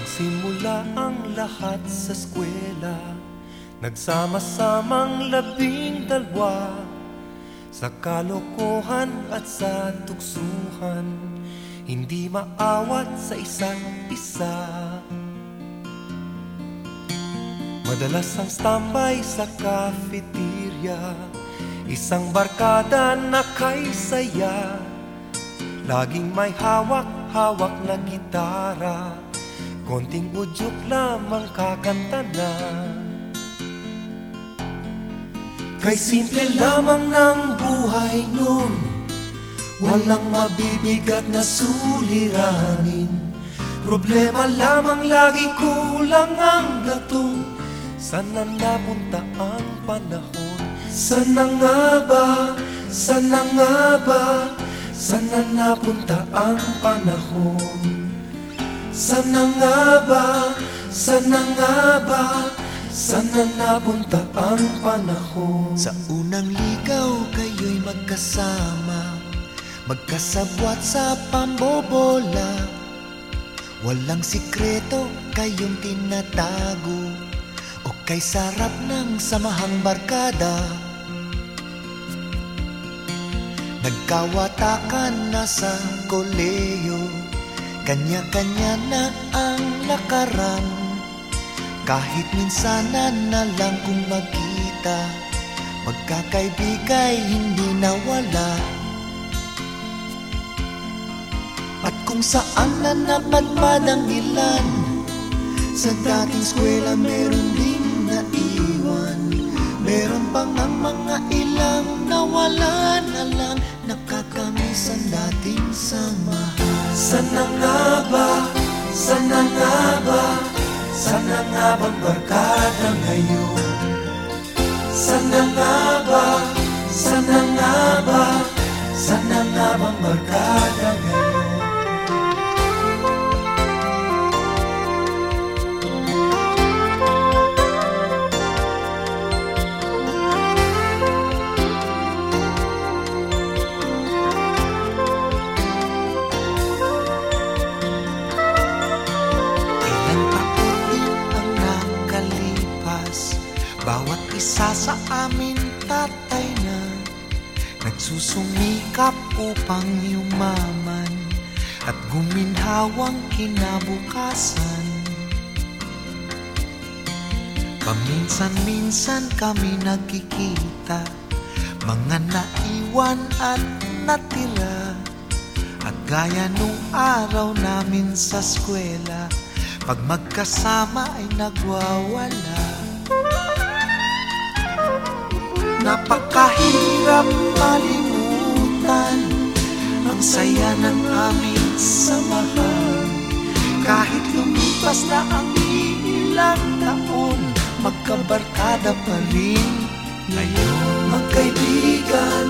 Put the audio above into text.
Nagsimula ang lahat sa eskwela. Nagsama-samang labing dalwa Sa kalokohan at sa tuksuhan Hindi maawat sa isa't isa. Madalas ang standby sa cafeteria. Isang barkada na kay saya. Laging may hawak-hawak na gitara Konting udyok lamang kakanta na. Kay simple lamang ng buhay nun Walang mabibigat na suliranin. Problema lamang lagi kulang ang gatong Sana napunta ang panahon? Sana nga ba, sana nga ba? Sana napunta ang panahon sana nga ba, sana nga ba Sana napunta ang panahon? Sa unang ligaw kayo'y magkasama Magkasabwat sa pambobola. Walang sikreto kayong tinatago O kay sarap ng samahang barkada. Nagkawatakan na sa koleyo Kanya-kanya na ang lakaran. Kahit minsanan na lang kung magkita Magkakaibigay hindi nawala. At kung saan na napadpad ang ilan Sa dating eskwela meron din naiwan. Meron pang ang mga ilang nawala na lang Nakakamiss ang dating samahan Sana nga ba, sana nga ba? Sana nga bang barkada ngayon? Sana nga sa amin tatay na Nagsusumikap upang yumaman At guminhawang kinabukasan. Paminsan-minsan kami nagkikita Mga naiwan at natira. At gaya nung araw namin sa eskwela Pag magkasama ay nagwawala Napakahirap malimutan Ang saya ng aming samahan. Kahit lumipas na ang ilang taon Magkabarkada pa rin ngayon. Magkaibigan,